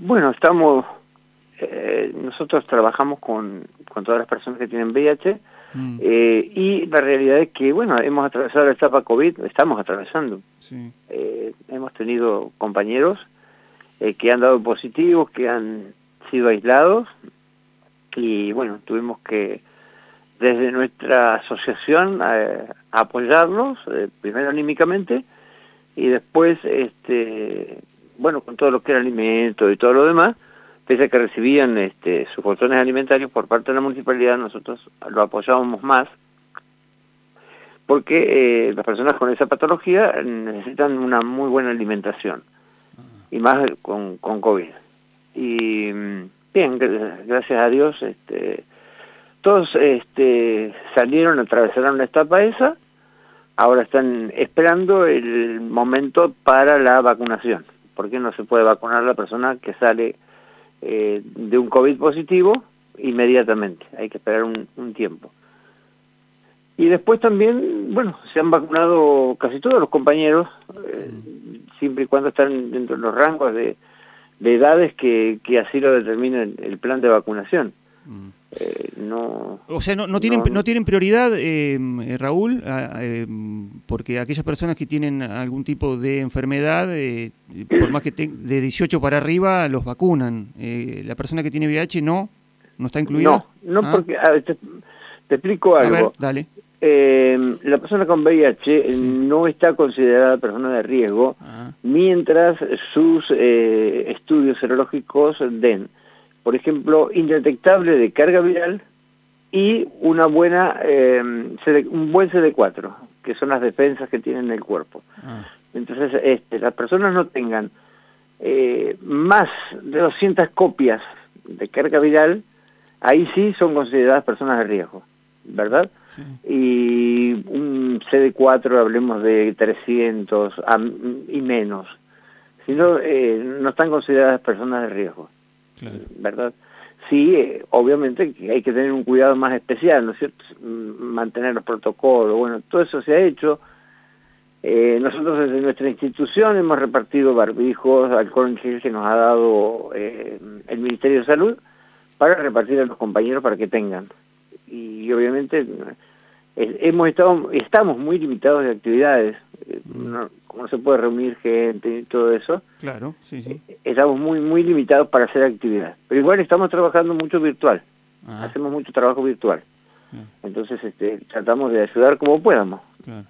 bueno, estamos, eh, nosotros trabajamos con, con todas las personas que tienen VIH Mm, eh, y la realidad es que, bueno, hemos atravesado la etapa COVID, estamos atravesando. sí. Eh, hemos tenido compañeros que han dado positivos, que han sido aislados y bueno, tuvimos que desde nuestra asociación apoyarlos, primero anímicamente y después, este, bueno, con todo lo que era alimento y todo lo demás, pese a que recibían este, sus bolsones alimentarios por parte de la municipalidad, nosotros lo apoyábamos más porque eh, las personas con esa patología necesitan una muy buena alimentación y más con, con COVID. Y mm, bien, gr- gracias a Dios, este, todos este, salieron, atravesaron la etapa esa, ahora están esperando el momento para la vacunación, porque no se puede vacunar a la persona que sale eh, de un COVID positivo inmediatamente, hay que esperar un, tiempo. Y después también, bueno, se han vacunado casi todos los compañeros, eh, siempre y cuando están dentro de los rangos de, de edades que, así lo determina el, el plan de vacunación. Mm. Eh, no, O sea, no, no tienen, No, no, tienen prioridad, eh, eh, Raúl, a- eh, porque aquellas personas que tienen algún tipo de enfermedad, eh, por más que ten- de 18 para arriba, los vacunan. Eh, la persona que tiene VIH no, no está incluida. no, no Ah, porque, a ver, te, te explico A algo. ver, dale. La persona con VIH no está considerada persona de riesgo Ah, mientras sus estudios serológicos den, por ejemplo, indetectable de carga viral y una buena eh, un buen CD4, que son las defensas que tienen el cuerpo. ah, Entonces, este, las personas no tengan eh, más de 200 copias de carga viral, ahí sí son consideradas personas de riesgo, ¿verdad? sí. Y un CD4, hablemos de 300 am- y menos, si no, eh, no están consideradas personas de riesgo, ¿verdad? Sí, obviamente que hay que tener un cuidado más especial, ¿no es cierto? Mantener los protocolos, bueno, todo eso se ha hecho. Eh, nosotros desde nuestra institución hemos repartido barbijos, alcohol que nos ha dado eh, el Ministerio de Salud para repartir a los compañeros para que tengan. Y obviamente eh, hemos estado, estamos muy limitados de actividades, eh, no, no se puede reunir gente y todo eso, Claro, sí, sí. estamos muy muy limitados para hacer actividad. Pero igual estamos trabajando mucho virtual, Ah, hacemos mucho trabajo virtual. ah, Entonces este, tratamos de ayudar como podamos. claro.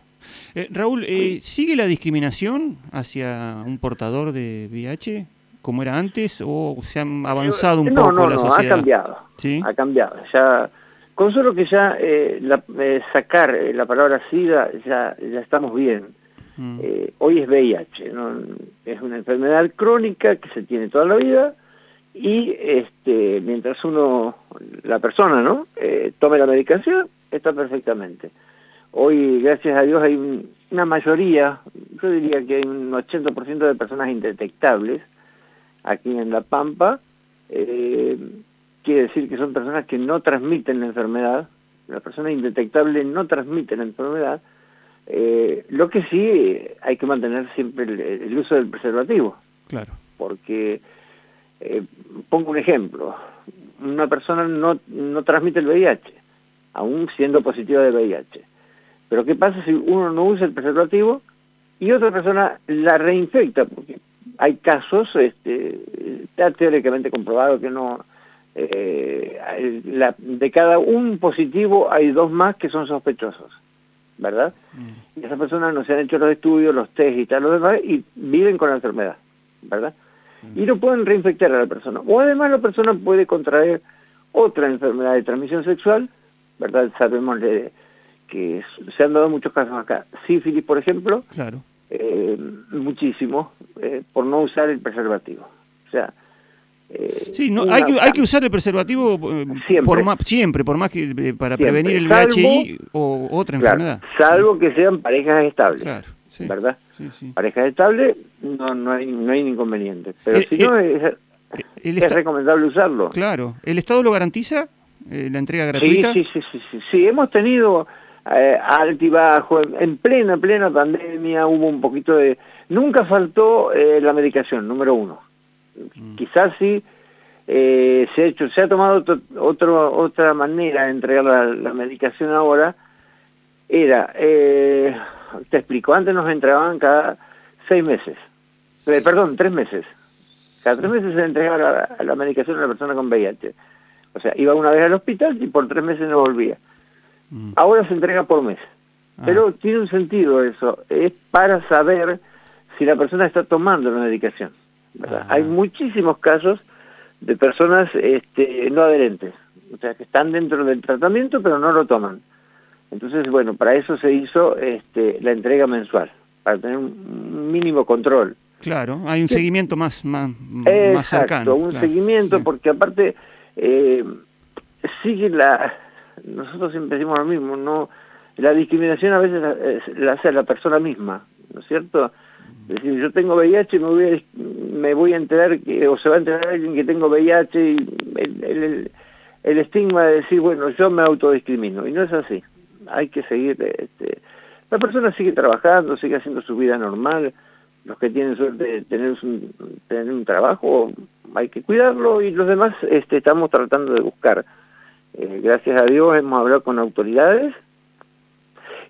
Eh, Raúl, eh, ¿sigue la discriminación hacia un portador de VIH como era antes o se han avanzado un no, poco no, la no, sociedad? ha cambiado. ¿Sí? Ha cambiado. Ya, con solo que ya eh, la- eh, sacar la palabra SIDA, ya, ya estamos bien. Mm, Eh, hoy es VIH, es una enfermedad crónica que se tiene toda la vida y este, mientras uno, la persona, ¿no? Eh, tome la medicación, está perfectamente. Hoy, gracias a Dios, hay un- una mayoría, yo diría que hay un 80% de personas indetectables aquí en La Pampa. Eh, quiere decir que son personas que no transmiten la enfermedad. La persona indetectable no transmite la enfermedad. Eh, lo que sí hay que mantener siempre el, el uso del preservativo, claro. porque, eh, pongo un ejemplo, una persona no, no transmite el VIH, aún siendo positiva de VIH. Pero ¿qué pasa si uno no usa el preservativo y otra persona la reinfecta? Porque hay casos, este, está teóricamente comprobado que no, eh, la- de cada un positivo hay dos más que son sospechosos, ¿verdad? Mm, Y esas personas no se han hecho los estudios, los test y tal, los demás, y viven con la enfermedad, ¿verdad? Y no pueden reinfectar a la persona. O además la persona puede contraer otra enfermedad de transmisión sexual, ¿verdad? Sabemos de- que se han dado muchos casos acá. Sífilis, por ejemplo, Claro. eh, muchísimo, eh, por no usar el preservativo. O sea... eh, Sí, no, hay, que, hay que usar el preservativo eh, Siempre. Por más, siempre, por más que eh, para Siempre, prevenir el salvo- VIH o otra claro, enfermedad. salvo que sean parejas estables, Claro, sí. ¿verdad? Sí, sí. pareja estable, no, no, hay, no hay inconveniente. Pero si no, es, El es esta- recomendable usarlo. Claro. ¿El Estado lo garantiza? eh, ¿La entrega gratuita? sí, sí, sí, sí, sí. Hemos tenido eh, altibajo, en, en plena, plena pandemia hubo un poquito de... Nunca faltó eh, la medicación, número uno. Mm. Quizás sí eh, se ha hecho, se ha tomado otro, otra manera de entregar la, medicación ahora, era, eh, te explico, antes nos entregaban cada seis meses, eh, perdón, tres meses. Cada tres meses se entregaba la, medicación a la persona con VIH. O sea, iba una vez al hospital y por tres meses no volvía. Mm. Ahora se entrega por mes. Ah. Pero tiene un sentido eso, es para saber si la persona está tomando la medicación. Hay muchísimos casos de personas este, no adherentes, o sea, que están dentro del tratamiento pero no lo toman. Entonces, bueno, para eso se hizo este, la entrega mensual, para tener un mínimo control. Claro, hay un seguimiento más, más, más cercano. un seguimiento, porque aparte eh, sigue la... Nosotros siempre decimos lo mismo, no la discriminación a veces la, hace la persona misma, ¿no es cierto? Es decir, yo tengo VIH y me voy a, me voy a enterar, que, o se va a enterar alguien que tengo VIH y el, el, estigma de decir, bueno, yo me autodiscrimino. Y no es así. Hay que seguir... Este, la persona sigue trabajando, sigue haciendo su vida normal. Los que tienen suerte de tener un, trabajo, hay que cuidarlo y los demás este, estamos tratando de buscar. Eh, gracias a Dios hemos hablado con autoridades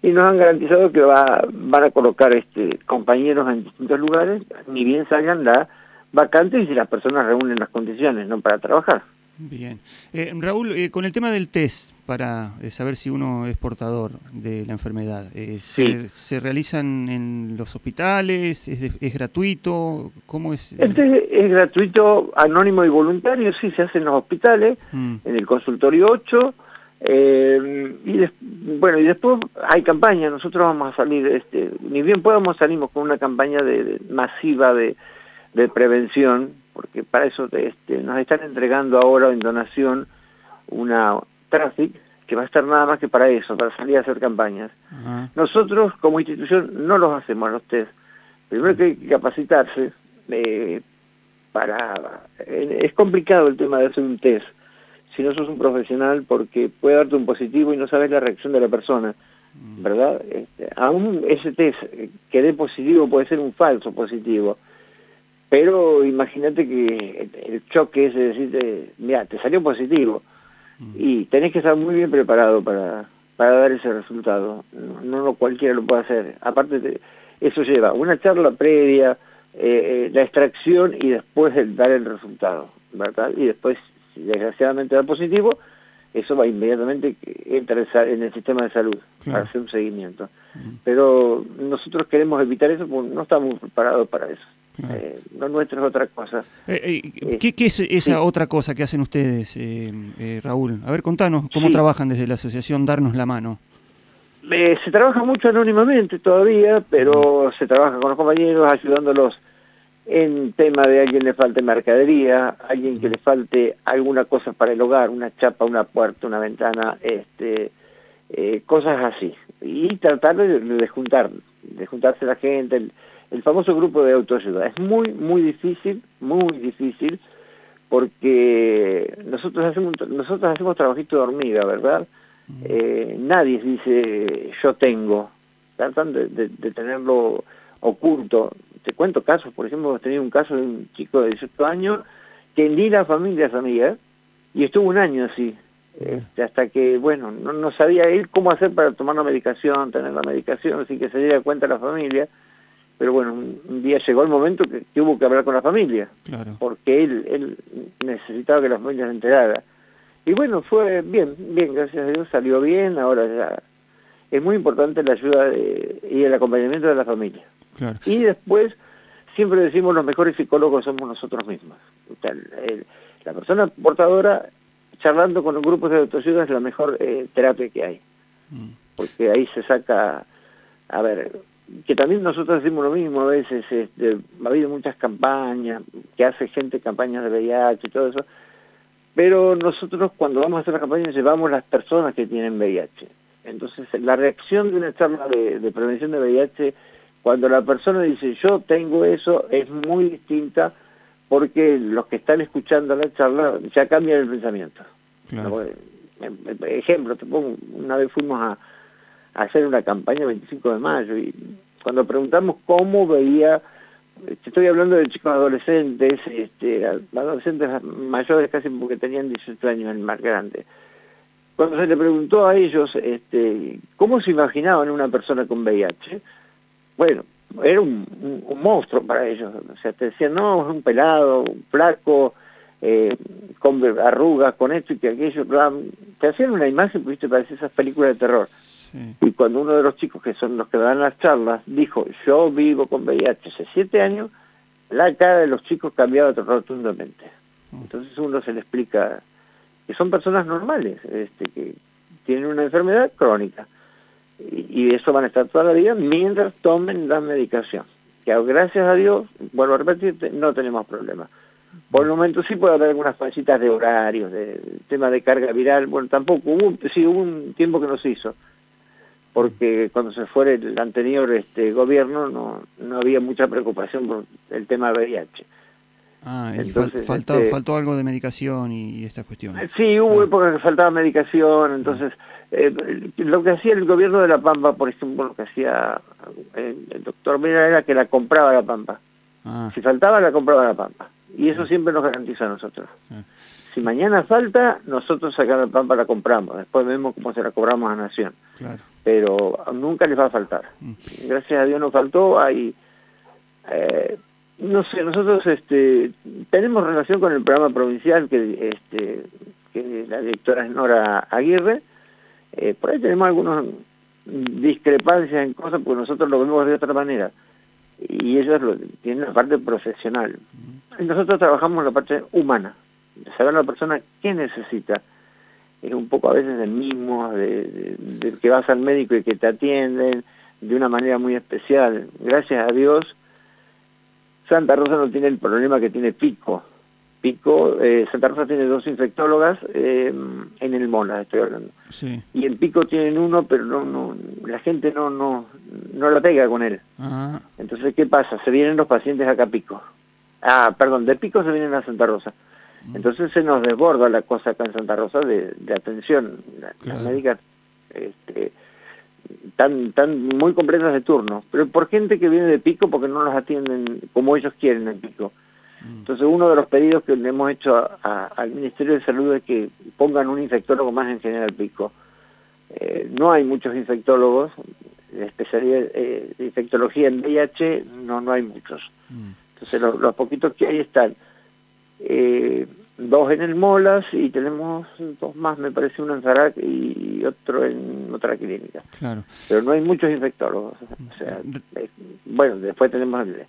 y nos han garantizado que va, van a colocar este, compañeros en distintos lugares, ni bien salgan la vacante y si las personas reúnen las condiciones no para trabajar. Bien. Eh, Raúl, eh, con el tema del test, para eh, saber si uno es portador de la enfermedad, se, ¿se, realizan en los hospitales? ¿Es, gratuito? ¿Cómo es? El test es gratuito, anónimo y voluntario, sí, se hace en los hospitales, mm. en el consultorio 8, eh, y bueno, y después hay campaña, nosotros vamos a salir, este, ni bien podemos salimos con una campaña de, masiva de, de, prevención, porque para eso este, nos están entregando ahora en donación una Traffic, que va a estar nada más que para eso, para salir a hacer campañas. Nosotros como institución no los hacemos los test. Primero que hay que capacitarse eh, para... Eh, es complicado el tema de hacer un test si no sos un profesional porque puede darte un positivo y no sabes la reacción de la persona, mm. ¿verdad? Este, aún ese test que dé positivo puede ser un falso positivo, pero imagínate que el choque es decirte, mira, te salió positivo mm. y tenés que estar muy bien preparado para, para dar ese resultado, no, no cualquiera lo puede hacer, aparte eso lleva una charla previa, eh, eh, la extracción y después el dar el resultado, ¿verdad? Y después desgraciadamente da positivo, eso va inmediatamente entrar en el sistema de salud para hacer un seguimiento. Pero nosotros queremos evitar eso porque no estamos preparados para eso. Eh, lo nuestro es otra cosa. Eh, eh, ¿qué, es esa otra cosa que hacen ustedes, Raúl? A ver, contanos cómo trabajan desde la asociación Darnos la Mano. se trabaja mucho anónimamente todavía, pero se trabaja con los compañeros ayudándolos en tema de alguien le falte mercadería, alguien que le falte alguna cosa para el hogar, una chapa, una puerta, una ventana, este, eh, cosas así. Y tratar de, juntar, de juntarse la gente, el, famoso grupo de autoayuda. Es muy, muy difícil, muy difícil, porque nosotros hacemos, nosotros hacemos trabajito de hormiga, ¿verdad? Eh, nadie dice yo tengo, tratan de tenerlo oculto te cuento casos, por ejemplo, hemos tenido un caso de un chico de 18 años que ni la familia sabía y estuvo un año así, este, hasta que, bueno, no, sabía él cómo hacer para tomar la medicación, tener la medicación, así que se diera cuenta la familia, pero bueno, un, día llegó el momento que, que, hubo que hablar con la familia, porque él, él necesitaba que la familia se enterara. Y bueno, fue bien, bien, gracias a Dios salió bien, ahora ya es muy importante la ayuda y el acompañamiento de la familia. Y después, siempre decimos los mejores psicólogos somos nosotros mismos. la persona portadora, charlando con los grupos de autoayuda, es la mejor eh, terapia que hay. Mm. Porque ahí se saca, a ver, que también nosotros decimos lo mismo a veces, este, ha habido muchas campañas, que hace gente campañas de VIH y todo eso, pero nosotros cuando vamos a hacer las campañas llevamos las personas que tienen VIH. Entonces la reacción de una charla de, de prevención de VIH cuando la persona dice yo tengo eso es muy distinta porque los que están escuchando la charla ya cambian el pensamiento. Ejemplo, te pongo, una vez fuimos a, hacer una campaña el 25 de mayo y cuando preguntamos cómo veía estoy hablando de chicos adolescentes, este, adolescentes mayores casi porque tenían 18 años, el más grande. Cuando se le preguntó a ellos este, cómo se imaginaban una persona con VIH, bueno, era un, monstruo para ellos. O sea, te decían, no, es un pelado, un flaco, eh, con arrugas, con esto y que aquello. Te hacían una imagen, viste, parece esas películas de terror. Y cuando uno de los chicos que son los que dan las charlas dijo, yo vivo con VIH hace siete años, la cara de los chicos cambiaba rotundamente. Mm. Entonces uno se le explica que son personas normales, este, que tienen una enfermedad crónica. Y, eso van a estar toda la vida mientras tomen la medicación. Que gracias a Dios, vuelvo a repetir, no tenemos problemas. Por el momento sí puede haber algunas fallitas de horarios, de, tema de carga viral, bueno, tampoco, hubo, sí hubo un tiempo que no se hizo, porque cuando se fue el anterior este, gobierno no, no había mucha preocupación por el tema de VIH. Ah, entonces, faltó, este, faltó algo de medicación y, estas cuestiones. Sí, hubo ah. épocas que faltaba medicación, entonces eh, lo que hacía el gobierno de La Pampa, por ejemplo, lo que hacía eh, el, doctor Mira era que la compraba La Pampa. Ah. Si faltaba, la compraba La Pampa. Y eso siempre nos garantiza a nosotros. Si mañana falta, nosotros sacar La Pampa la compramos. Después vemos cómo se la cobramos a Nación. Pero nunca les va a faltar. Mm. Gracias a Dios no faltó. Hay... Eh, no sé, nosotros este, tenemos relación con el programa provincial que, este, que la directora es Nora Aguirre. Eh, por ahí tenemos algunas discrepancias en cosas porque nosotros lo vemos de otra manera. Y ellos lo, tienen la parte profesional. Nosotros trabajamos la parte humana, de saber a la persona qué necesita. Es un poco a veces el mismo, de, de que vas al médico y que te atienden de una manera muy especial. Gracias a Dios Santa Rosa no tiene el problema que tiene Pico. Pico, eh, Santa Rosa tiene dos infectólogas eh, en el Mona, estoy hablando. Y en Pico tienen uno, pero no, no, la gente no, no, no la pega con él. Ah. Entonces, ¿qué pasa? Se vienen los pacientes acá a Pico. Ah, perdón, de Pico se vienen a Santa Rosa. Mm. Entonces se nos desborda la cosa acá en Santa Rosa de, atención. Las médicas este, tan, tan muy completas de turno, pero por gente que viene de pico porque no los atienden como ellos quieren en pico. Mm. Entonces uno de los pedidos que le hemos hecho al Ministerio de Salud es que pongan un infectólogo más en general pico. Eh, no hay muchos infectólogos, de especialidad eh, de infectología en VIH no, no hay muchos. Mm. Entonces los poquitos que hay están. Eh, dos en el Molas y tenemos dos más, me parece, uno en Zarac y otro en otra clínica. Claro. Pero no hay muchos infectólogos. O sea, eh, bueno, después tenemos el,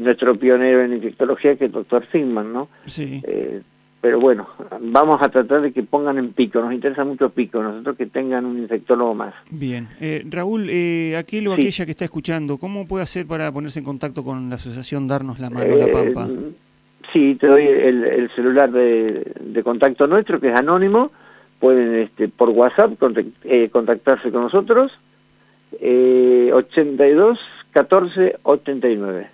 nuestro pionero en infectología, que es el doctor Sigman, ¿no? Sí. Eh, pero bueno, vamos a tratar de que pongan en pico, nos interesa mucho pico, nosotros que tengan un infectólogo más. Bien, eh, Raúl, eh, aquel o aquella que está escuchando, ¿cómo puede hacer para ponerse en contacto con la asociación Darnos la Mano La Pampa? Sí, te doy el, celular de, contacto nuestro, que es anónimo. Pueden este, por WhatsApp eh, contactarse con nosotros. Eh, 82 14 89.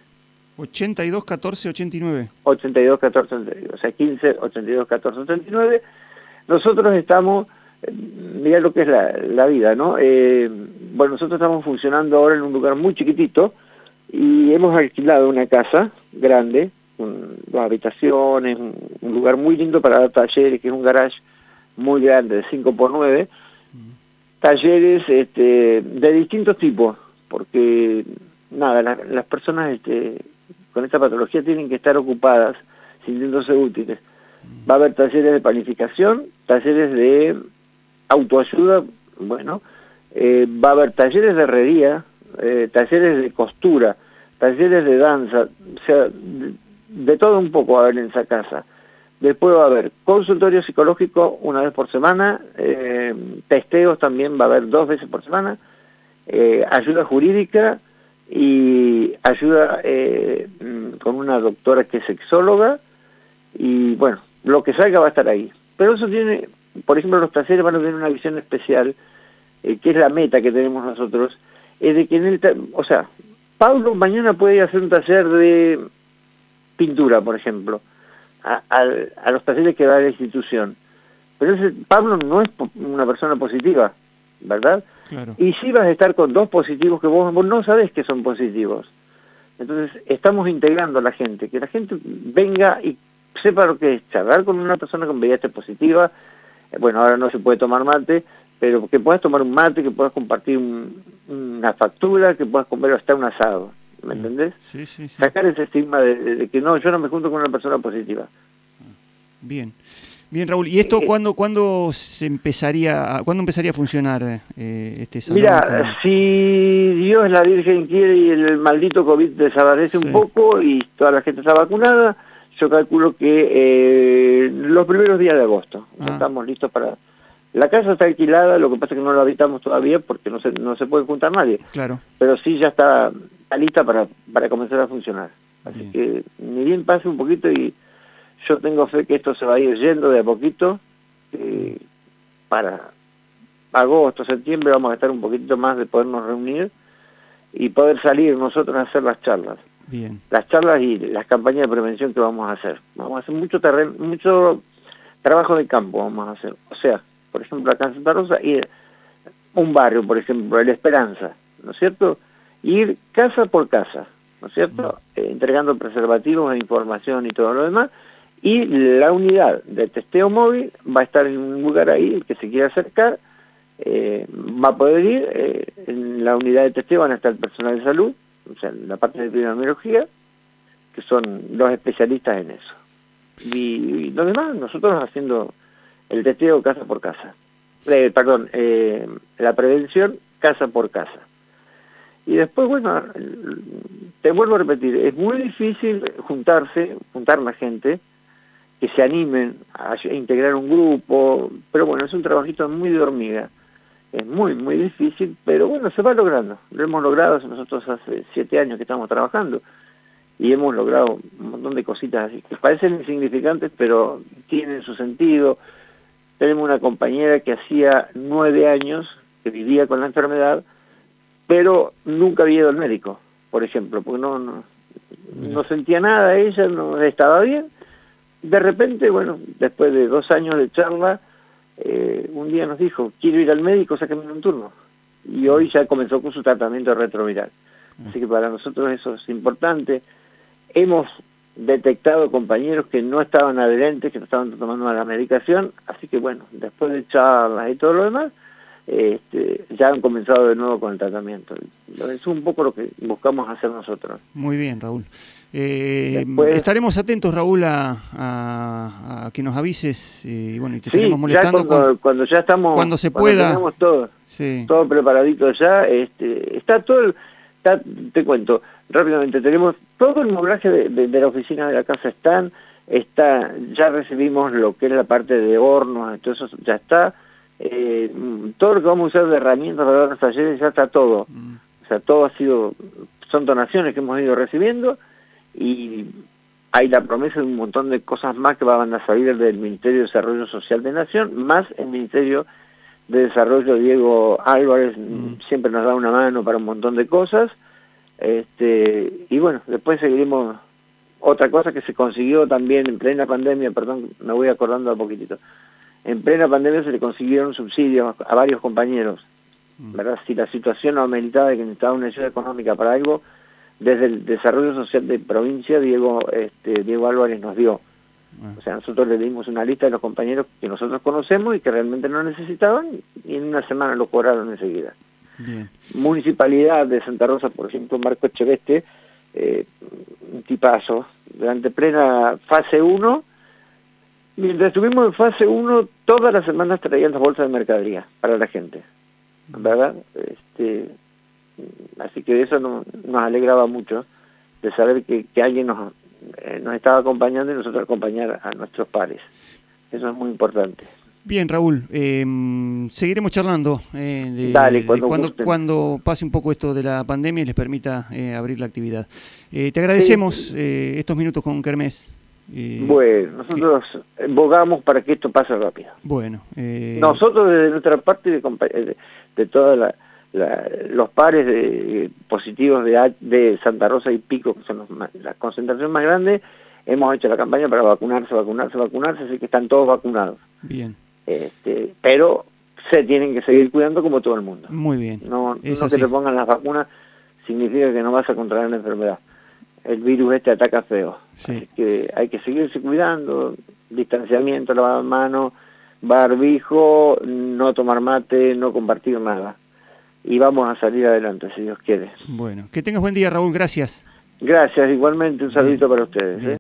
82 14 89. 82 14 89. O sea, 15 82 14 89. Nosotros estamos, eh, mira lo que es la, vida, ¿no? Eh, bueno, nosotros estamos funcionando ahora en un lugar muy chiquitito y hemos alquilado una casa grande dos habitaciones, un, lugar muy lindo para dar talleres, que es un garage muy grande, de 5 por 9 talleres este, de distintos tipos, porque nada, las personas este, con esta patología tienen que estar ocupadas, sintiéndose útiles. Va a haber talleres de planificación, talleres de autoayuda, bueno, eh, va a haber talleres de herrería, eh, talleres de costura, talleres de danza, o sea, de todo un poco va a haber en esa casa. Después va a haber consultorio psicológico una vez por semana, eh, testeos también va a haber dos veces por semana, eh, ayuda jurídica y ayuda eh, con una doctora que es sexóloga y bueno, lo que salga va a estar ahí. Pero eso tiene, por ejemplo, los talleres van a tener una visión especial, que es la meta que tenemos nosotros, es de que en el, o sea, Pablo mañana puede hacer un taller de pintura, por ejemplo, a, los pacientes que va a la institución. Pero ese, Pablo no es una persona positiva, ¿verdad? Y si vas a estar con dos positivos que vos, no sabés que son positivos. Entonces, estamos integrando a la gente, que la gente venga y sepa lo que es charlar con una persona con VIH positiva. Eh, bueno, ahora no se puede tomar mate, pero que puedas tomar un mate, que puedas compartir una factura, que puedas comer hasta un asado. ¿Me mm. entendés? Sí, sí, sí. Sacar ese estigma de, que no, yo no me junto con una persona positiva. Bien. Bien, Raúl, ¿y esto eh, cuándo, cuándo se empezaría, cuándo empezaría a funcionar eh, este salón? Mira, si Dios, la Virgen quiere y el maldito COVID desaparece un poco y toda la gente está vacunada, yo calculo que eh, los primeros días de agosto ah. estamos listos para... La casa está alquilada, lo que pasa es que no la habitamos todavía porque no se, no se puede juntar nadie. Claro. Pero sí ya está, lista para, para comenzar a funcionar. Así que ni bien pase un poquito y yo tengo fe que esto se va a ir yendo de a poquito. Eh, para agosto, septiembre vamos a estar un poquito más de podernos reunir y poder salir nosotros a hacer las charlas. Bien. Las charlas y las campañas de prevención que vamos a hacer. Vamos a hacer mucho terreno, mucho trabajo de campo vamos a hacer. O sea, por ejemplo, acá en Santa Rosa, ir un barrio, por ejemplo, La Esperanza, ¿no es cierto? Ir casa por casa, ¿no es cierto? Mm. Eh, entregando preservativos e información y todo lo demás. Y la unidad de testeo móvil va a estar en un lugar ahí, el que se quiera acercar, eh, va a poder ir, eh, en la unidad de testeo van a estar el personal de salud, o sea, la parte de epidemiología, que son los especialistas en eso. Y, lo demás, nosotros haciendo el testeo casa por casa. Eh, perdón, la prevención casa por casa. Y después, bueno, te vuelvo a repetir, es muy difícil juntarse, juntar más gente, que se animen a, integrar un grupo, pero bueno, es un trabajito muy de hormiga. Es muy, muy difícil, pero bueno, se va logrando. Lo hemos logrado nosotros hace siete años que estamos trabajando y hemos logrado un montón de cositas así que parecen insignificantes, pero tienen su sentido. Tenemos una compañera que hacía nueve años que vivía con la enfermedad, pero nunca había ido al médico, por ejemplo, porque no, no, no sentía nada, ella no estaba bien, de repente, bueno, después de dos años de charla, eh, un día nos dijo, quiero ir al médico, sáquenme un turno. Y hoy ya comenzó con su tratamiento retroviral. Así que para nosotros eso es importante. Hemos detectado compañeros que no estaban adherentes, que no estaban tomando la medicación, así que bueno, después de charlas y todo lo demás, este, ya han comenzado de nuevo con el tratamiento. Es un poco lo que buscamos hacer nosotros. Muy bien, Raúl. Eh, estaremos atentos, Raúl, a, que nos avises eh, y bueno, y te estaremos molestando cuando, ya estamos, cuando se pueda, tenemos todo, todo preparadito ya, este, está todo, te cuento rápidamente, tenemos todo el mobraje de, la oficina de la casa están, está, ya recibimos lo que es la parte de hornos, entonces ya está, eh, todo lo que vamos a usar de herramientas para los talleres ya está todo, mm. o sea, todo ha sido, son donaciones que hemos ido recibiendo y hay la promesa de un montón de cosas más que van a salir del Ministerio de Desarrollo Social de Nación, más el Ministerio de Desarrollo Diego Álvarez mm. siempre nos da una mano para un montón de cosas. Este, y bueno, después seguiremos otra cosa que se consiguió también en plena pandemia, perdón, me voy acordando a poquitito. En plena pandemia se le consiguieron subsidios a varios compañeros, mm. ¿verdad? Si la situación no ameritaba de que necesitaba una ayuda económica para algo, desde el desarrollo social de provincia Diego este, Diego Álvarez nos dio. Ah. O sea, nosotros le dimos una lista de los compañeros que nosotros conocemos y que realmente no necesitaban y en una semana lo cobraron enseguida. Municipalidad de Santa Rosa, por ejemplo, Marco Echeveste, eh, un tipazo, durante plena fase 1, mientras estuvimos en fase 1, todas las semanas traían las bolsas de mercadería para la gente, ¿verdad? Este, Así que eso nos alegraba mucho de saber que, alguien nos, eh, nos estaba acompañando y nosotros acompañar a nuestros pares. Eso es muy importante. Bien, Raúl, em, seguiremos charlando eh, Dale, cuando, cuando, pase un poco esto de la pandemia y les permita eh, abrir la actividad. te agradecemos estos minutos con Kermés. bueno, nosotros bogamos para que esto pase rápido. Bueno. nosotros desde nuestra parte de, de toda la los pares de, positivos de, de Santa Rosa y Pico, que son las concentraciones más grandes, hemos hecho la campaña para vacunarse, vacunarse, vacunarse, así que están todos vacunados. Bien. Este, pero se tienen que seguir cuidando como todo el mundo. Muy bien. No, no que te pongan las vacunas significa que no vas a contraer la enfermedad. el virus este ataca feo. Así que hay que seguirse cuidando, distanciamiento, lavado de manos, barbijo, no tomar mate, no compartir nada. Y vamos a salir adelante, si Dios quiere. Bueno, que tengas buen día, Raúl, gracias. Gracias, igualmente un saludito para ustedes. ¿eh?